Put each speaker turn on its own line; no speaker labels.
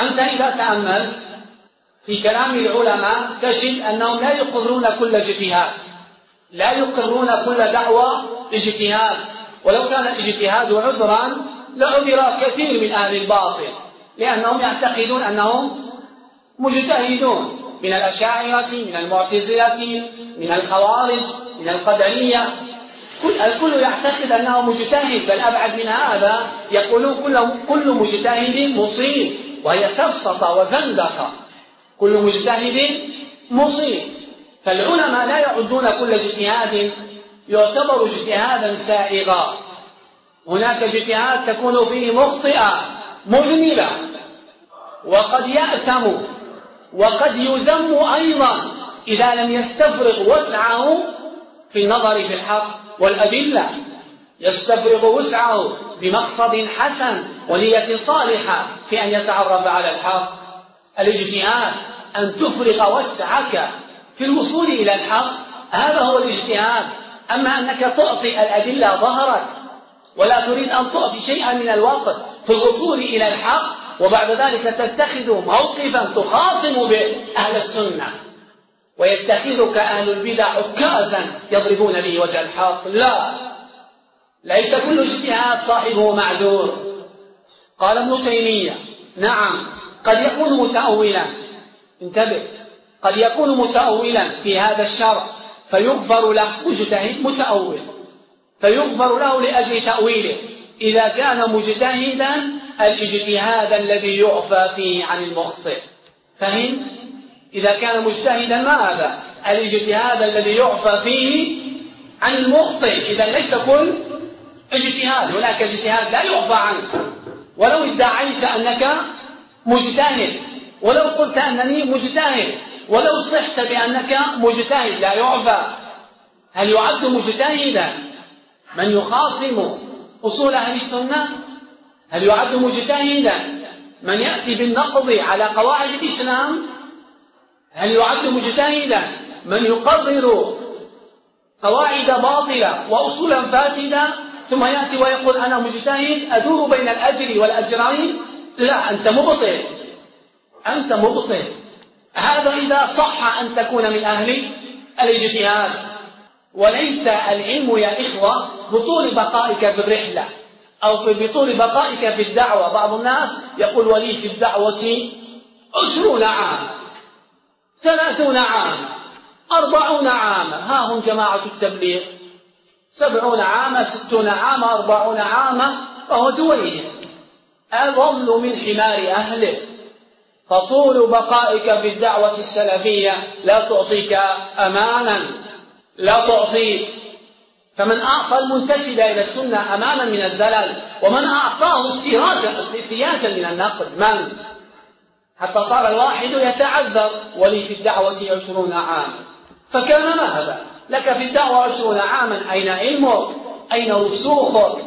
أنت إذا تأملت في كلام العلماء تجد أنهم لا يقرون كل اجتهاد لا يقرون كل دعوة اجتهاد ولو كان الاجتهاد عذرا لعذر كثير من أهل الباطل لأنهم يعتقدون أنهم مجتهدون من الأشاعرة من المعتزلة من الخوارج من القدرية. الكل يعتقد أنه مجتهد بل أبعد من هذا يقولون كل, كل مجتهد مصيب. وهي سفسطة وزندقة كل مجتهد مصيب. فالعلماء لا يعدون كل اجتهاد يعتبر اجتهادا سائغا. هناك اجتهاد تكون فيه مخطئة مذنبة وقد يأثم وقد يذم أيضا. إذا لم يستفرغ وسعه في النظر في الحق والأدلة يستفرغ وسعه بمقصد حسن ونية صالحة في أن يتعرف على الحق. الاجتهاد أن تفرغ وسعك في الوصول إلى الحق هذا هو الاجتهاد. أما أنك تعطي الأدلة ظهرك ولا تريد أن تعطي شيئا من الوقت في الوصول إلى الحق وبعد ذلك تتخذ موقفا تخاصم به أهل السنة. ويتخذك أهل البدع عكازا يضربون به وجه الحق. لا. ليس كل اجتهاد صاحبه معذور. قال ابن تيمية نعم قد يكون متأولا. انتبه قد يكون متأولا في هذا الشرع فيغفر له مجتهد متأول. فيغفر له لأجل تأويله. إذا كان مجتهدا الاجتهاد الذي يعفى فيه عن المخطئ. فهمت؟ إذا كان مجتهدا ماذا؟ الاجتهاد الذي يعفى فيه عن المخطئ. إذا ليس كل اجتهاد هناك اجتهاد لا يعفى عنه. ولو ادعيت أنك مجتهد ولو قلت أنني مجتهد ولو صحت بأنك مجتهد لا يعفى. هل يعد مجتهدا؟ من يخاصم أصول أهل السنة؟ هل يعد مجتهدا؟ من يأتي بالنقض على قواعد الإسلام؟ هل يعد مجتهدا؟ من يقرر قواعد باطلة وأصولا فاسدة؟ ثم يأتي ويقول أنا مجتهد أدور بين الأجر والأجرين لا أنت مبطل. أنت مبطل. هذا إذا صح أن تكون من أهل الاجتهاد. وليس العلم يا إخوة بطول بقائك في الرحلة أو في بطول بقائك في الدعوة. بعض الناس يقول ولي في الدعوة عشرون عام ثلاثون عام أربعون عاما ها هم جماعة التبليغ. سبعون عاما ستون عاما أربعون عاما فهو دويه أظل من حمار أهله. فطول بقائك في الدعوة السلفية لا تعطيك أمانا. لا تعطيك فمن أعطى المنتسب إلى السنة أمانا من الزلل ومن أعطاه استياجا من النقد. من؟ حتى صار الواحد يتعذر ولي في الدعوة عشرون عاما. فكان ماذا لك في الدعوة عشرون عاما. أين علمك؟ أين رسوخك